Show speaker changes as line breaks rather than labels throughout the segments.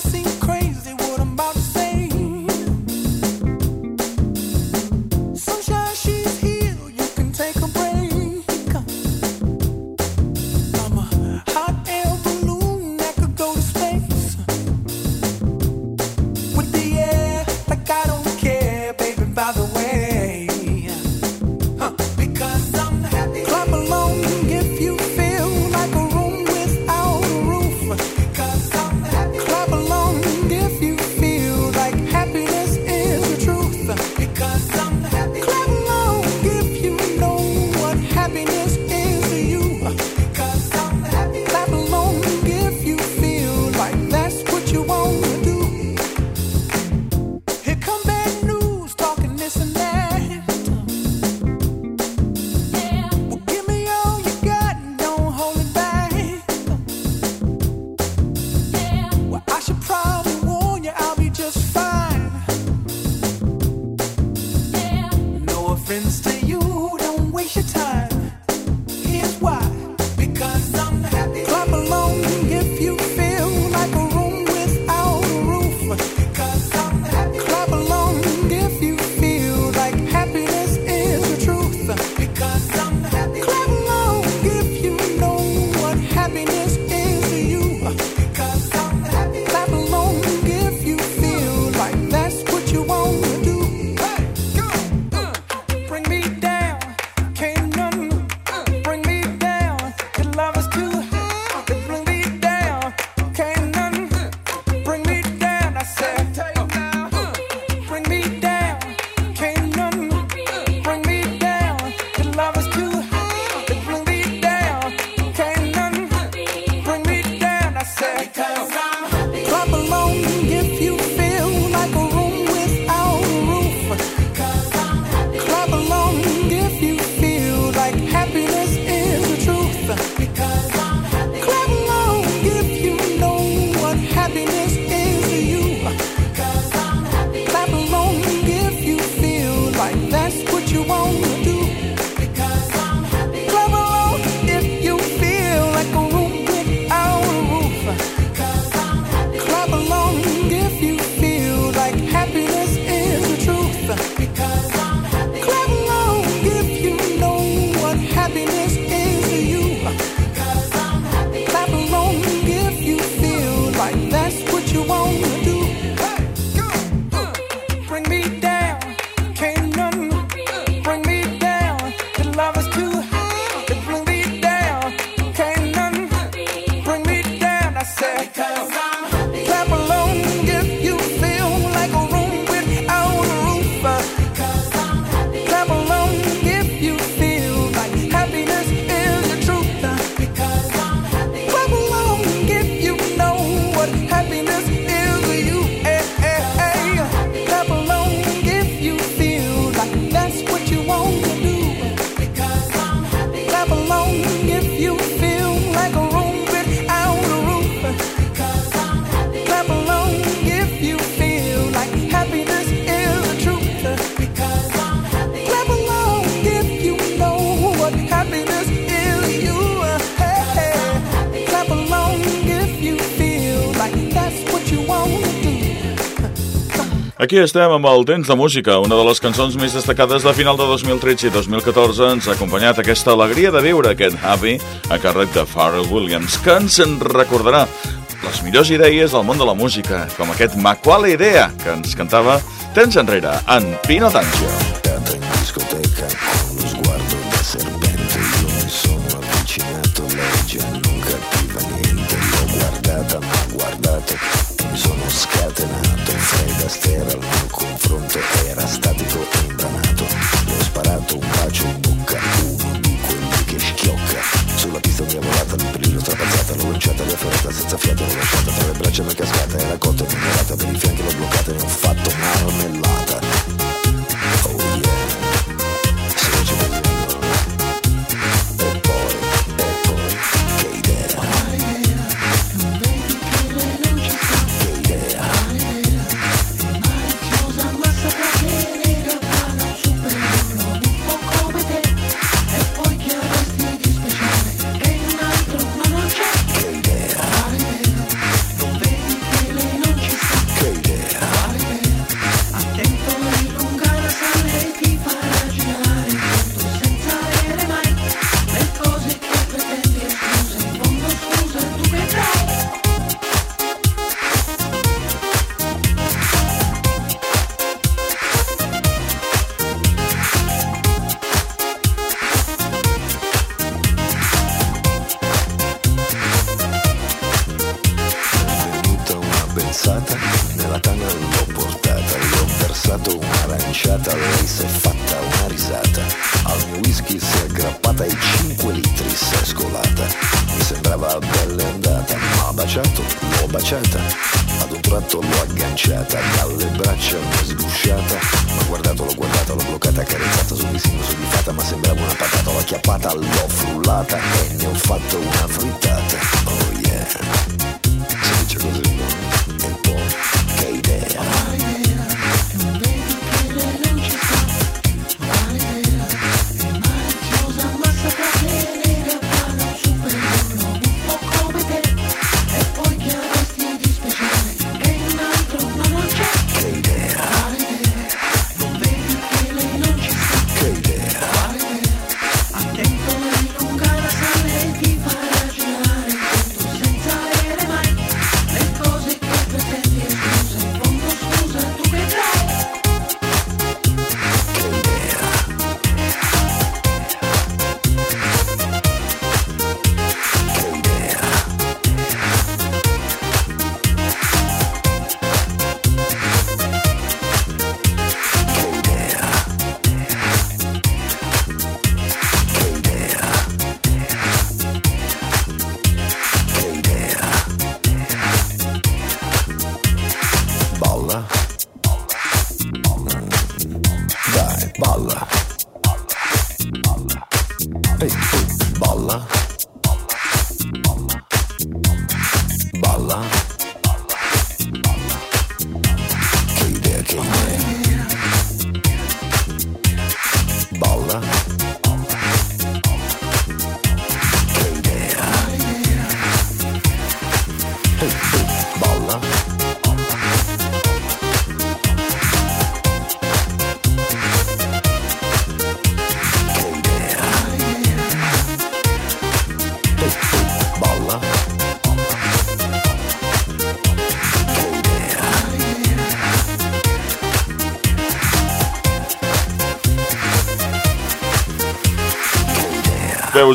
I sing Aquí estem amb el Temps de Música, una de les cançons més destacades de final de 2013 i 2014 ens ha acompanyat aquesta alegria de viure aquest Happy a càrrec de Pharrell Williams, que ens en recordarà les millors idees del món de la música, com aquest Ma quale idea que ens cantava temps enrere en Pino Tancio. fără să se țăflătă
Toată fără trece vechea scoate la cote versato un'aranciata, lei si è fatta una risata, al mio whisky si è aggrappata e 5 litri si è scolata, mi sembrava bella andata, ma baciato, l'ho baciata, ad un tratto l'ho agganciata, dalle braccia mi è sgusciata, ma guardato, l'ho guardata, l'ho bloccata, carezzata sul visino soddisfatta, ma sembrava una patata, l'ho acchiappata, l'ho frullata e ne ho fatto una frittata, oh yeah, si dice così,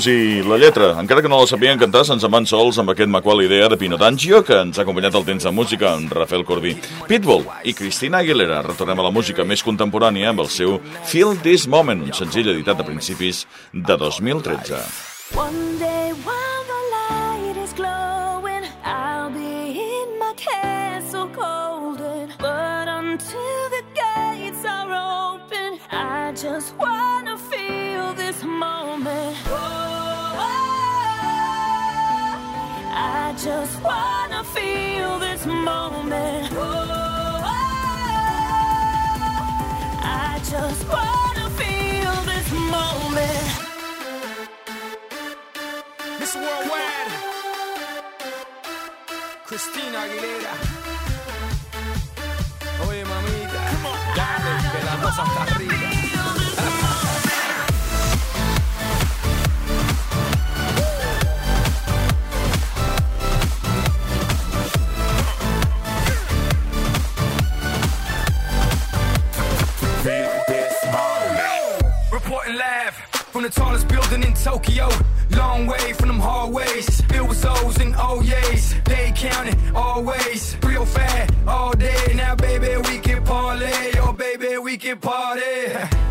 Veus i la lletra, encara que no la sabien cantar, se'ns en van sols amb aquest Maqual Idea de Pino D'Angio, que ens ha acompanyat el temps de música amb Rafael Corbí. Pitbull i Cristina Aguilera. Retornem a la música més contemporània amb el seu Feel This Moment, un senzill editat a principis de 2013.
One day while the light is glowing, I'll be in my castle golden. But until the gates are open, I just wanna just wanna feel this moment. Oh, I just wanna feel this moment.
Miss Worldwide, Cristina Aguilera. Oye, mamita, dale, que la cosa está rica. Live from the tallest building in Tokyo. Long way from them hallways. Filled with O's and oh O's. They counting always. Real fat all day. Now, baby, we can parlay. Oh, baby, we can party.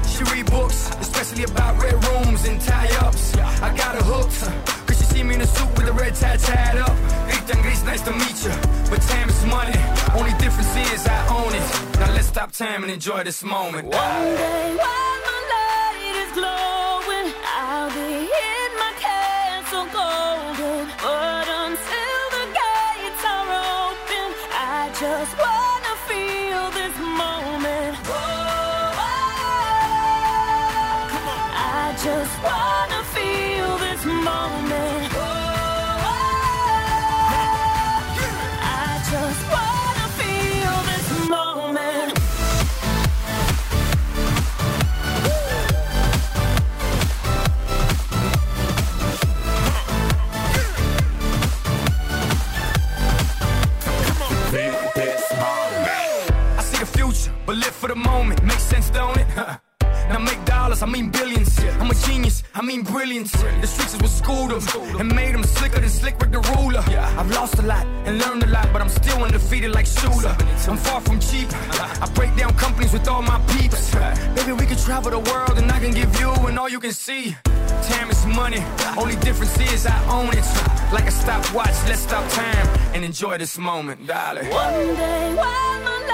She read books, especially about red rooms and tie ups. I got her hooked. Cause she see me in a suit with a red tie tied up. Ethan Gris, nice to meet you. But time is money. Only difference is I own it. Now let's stop time and enjoy this moment.
One day while
Travel the world and I can give you and all you can see. Time is money, only difference is I own it. Like a stopwatch, let's stop time and enjoy this moment, darling.
One day my light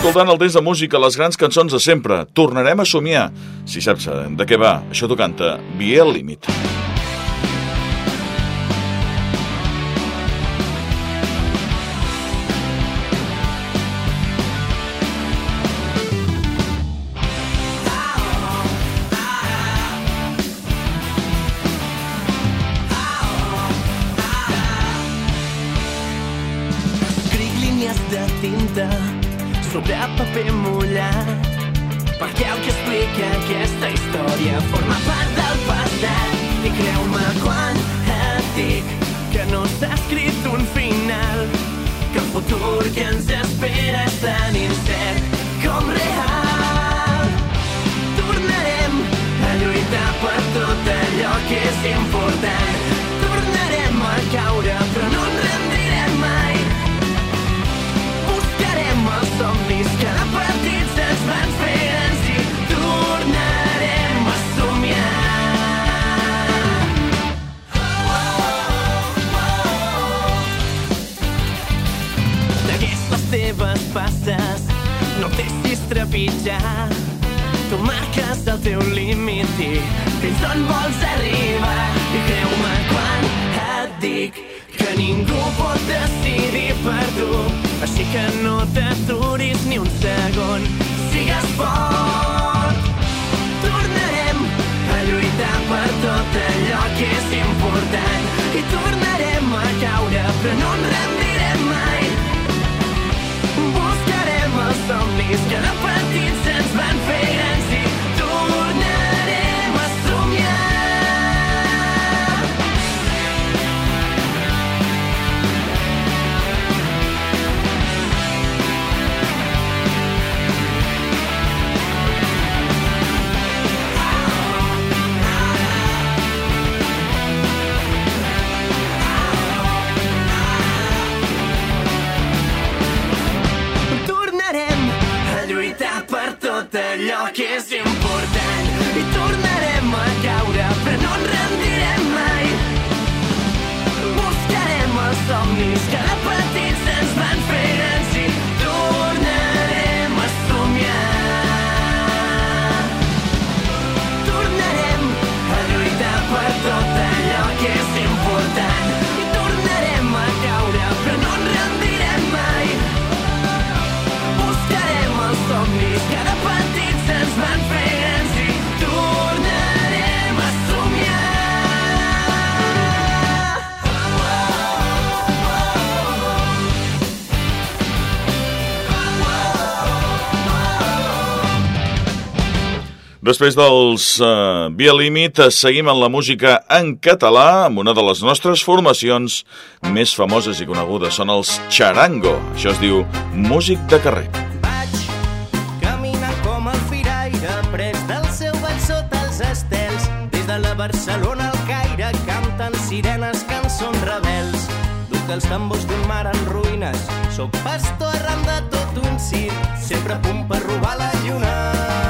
escoltant el temps de música, les grans cançons de sempre. Tornarem a somiar. Si saps eh, de què va, això t'ho canta Biel Límit.
Escric teu límit i fins on vols arribar. I creu-me quan et dic que ningú pot decidir per tu. Així que no t'aturis ni un segon, sigues fort. Tornarem a lluitar per tot allò que és important i tornarem a caure, però no ens rendirem mai. Buscarem els somnis que de
Després dels uh, Via Límit, eh, seguim en la música en català amb una de les nostres formacions més famoses i conegudes. Són els Charango. Això es diu Músic de carrer.
Vaig caminar com el firaire, pres del seu ball sota els estels. Des de la Barcelona al Caire canten sirenes, cançons rebels. Duc els tambors d'un mar en ruïnes, sóc pastor arran de tot un circ, sempre a punt per robar la lluna.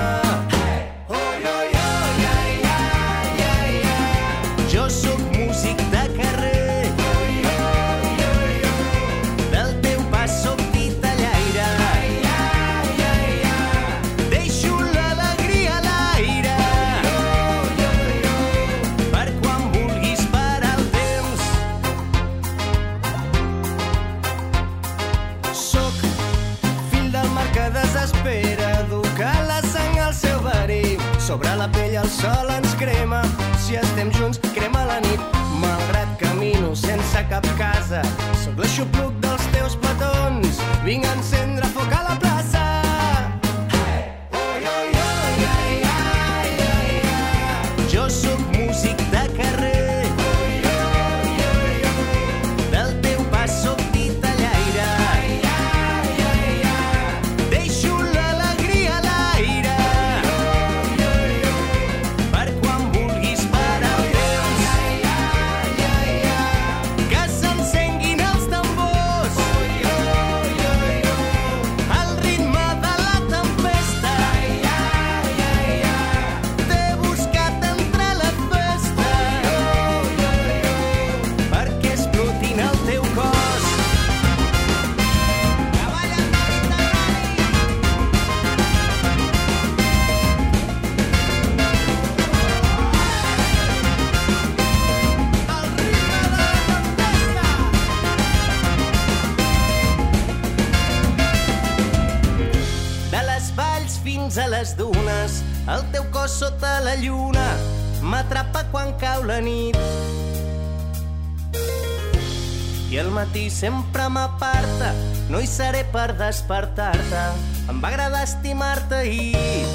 Sempre m'aparta, no hi seré per despertar-te. Em va agradar estimar-te ahir.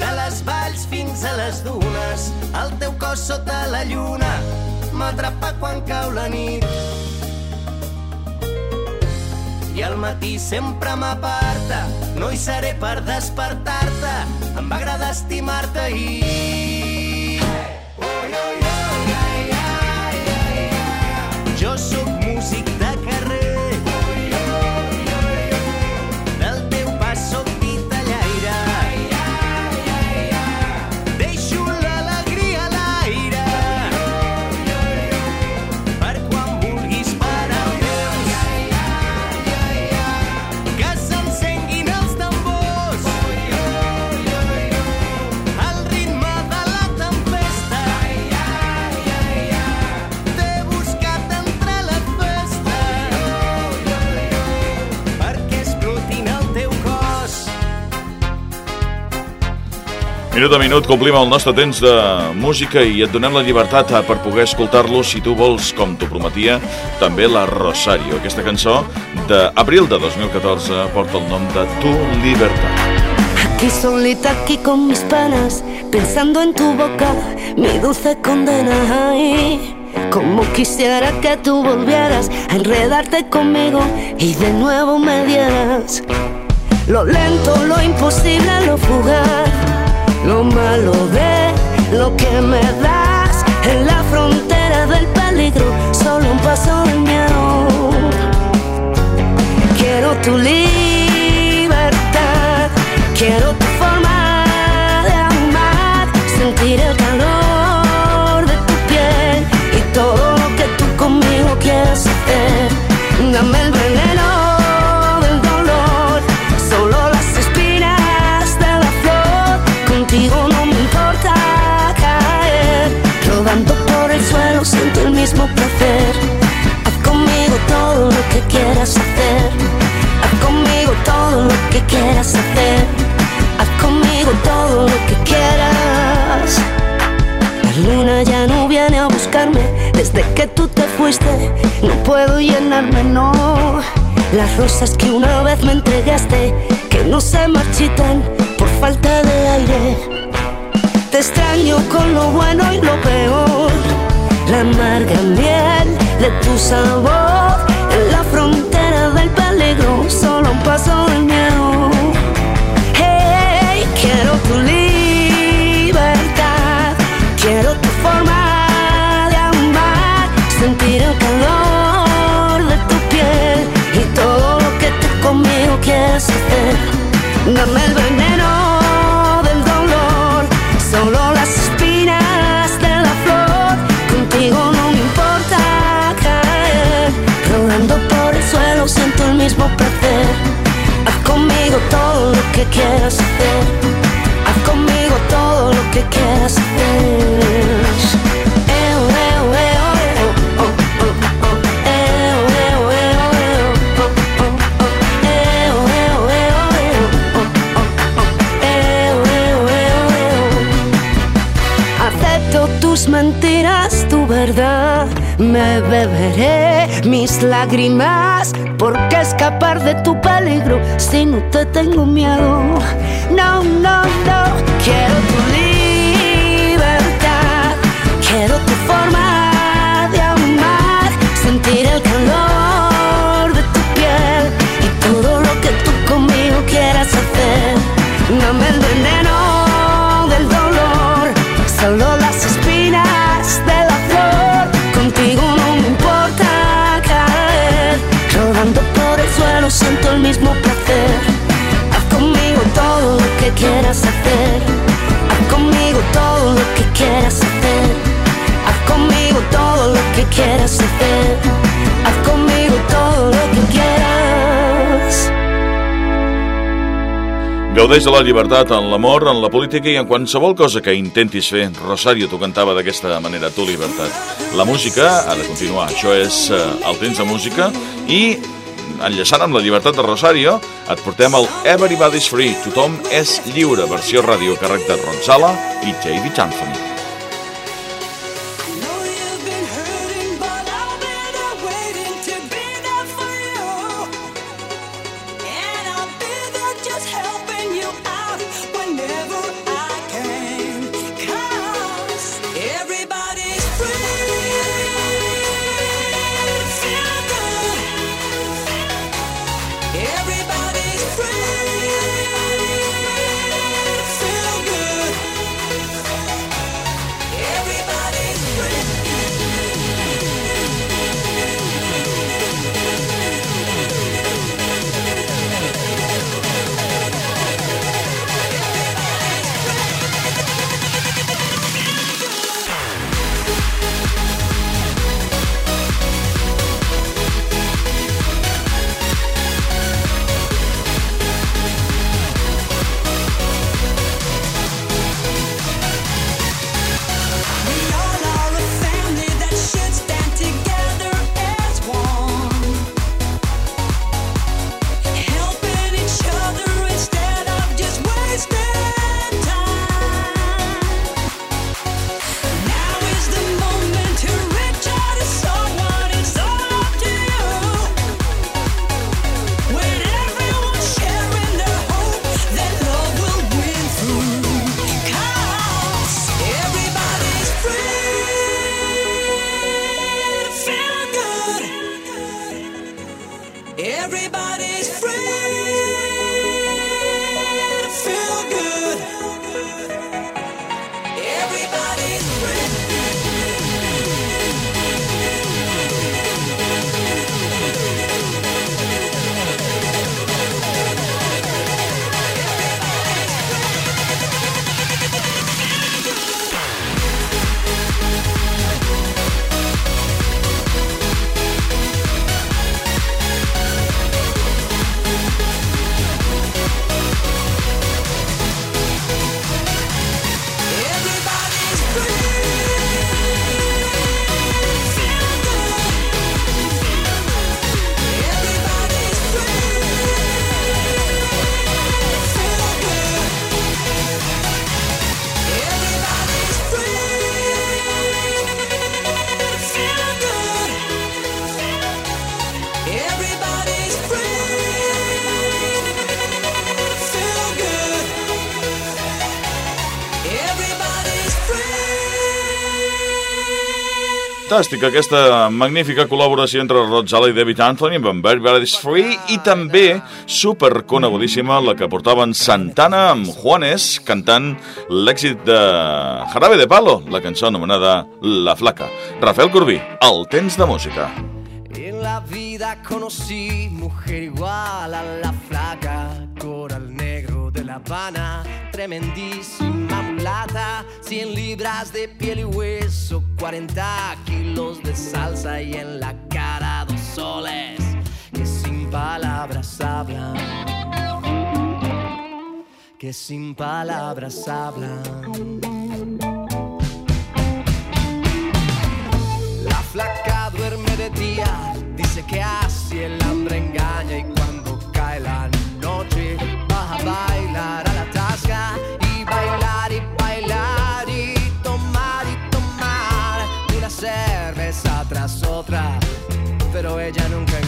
De les valls fins a les dunes, el teu cos sota la lluna m'atrapa quan cau la nit. I al matí sempre m'aparta, no hi seré per despertar-te. Em va agradar estimar-te ahir. Jo
Minut a minut complim el nostre temps de música i et donem la llibertat per poder escoltar-lo si tu vols, com t'ho prometia, també la Rosario. Aquesta cançó d'abril de 2014 porta el nom de Tu Libertad.
Aquí solita, aquí con mis penas, pensando en tu boca, mi dulce condena. Ay, como quisiera que tú volvieras a enredarte conmigo y de nuevo me dieras lo lento, lo imposible, lo fugaz, lo malo de lo que me das en la frontera del peligro, solo un paso del miedo. Quiero tu libertad, que quieras hacer. Haz conmigo todo lo que quieras. La luna ya no viene a buscarme desde que tú te fuiste. No puedo llenarme, no. Las rosas que una vez me entregaste, que no se marchitan por falta de aire. Te extraño con lo bueno y lo peor. La amarga miel de tu sabor en la frontera del solo un paso del miedo. Hey, quiero tu libertad, quiero tu forma de amar, sentir el calor de tu piel y todo lo que tú conmigo quieres hacer. Dame el veneno que quieras hacer. Haz conmigo todo lo que quieras hacer. Me beberé mis lágrimas. Porque escapar de tu peligro si no te tengo miedo? No, no, no. Quiero tu libertad. Quiero tu forma de amar. Sentir el calor de tu piel y todo lo que tú conmigo quieras hacer. No me el quieras hacer. Haz conmigo todo lo que quieras hacer. Haz conmigo todo lo que quieras hacer. Haz conmigo todo lo que quieras.
Gaudeix de la llibertat en l'amor, en la política i en qualsevol cosa que intentis fer. Rosario, tu cantava d'aquesta manera, tu llibertat. La música ha de continuar, això és eh, el temps de música i enllaçant amb la llibertat de Rosario et portem el Everybody's Free, tothom és lliure, versió ràdio càrrec de Ronzala i J.D. Anthony.
everybody
Fantàstica aquesta magnífica col·laboració entre Rotzala i David Anthony amb en Everybody's Free i també super conegudíssima la que portaven Santana amb Juanes cantant l'èxit de Jarabe de Palo, la cançó anomenada La Flaca. Rafael Corbí, el temps de música.
En la vida conocí mujer igual a la flaca, coral negro de La Habana, tremendísima mulata, 100 libras de piel y hueso, 40 kilos de salsa y en la cara dos soles que sin palabras hablan, que sin palabras hablan. La flaca duerme de día, dice que así el hambre engaña y pero ella
nunca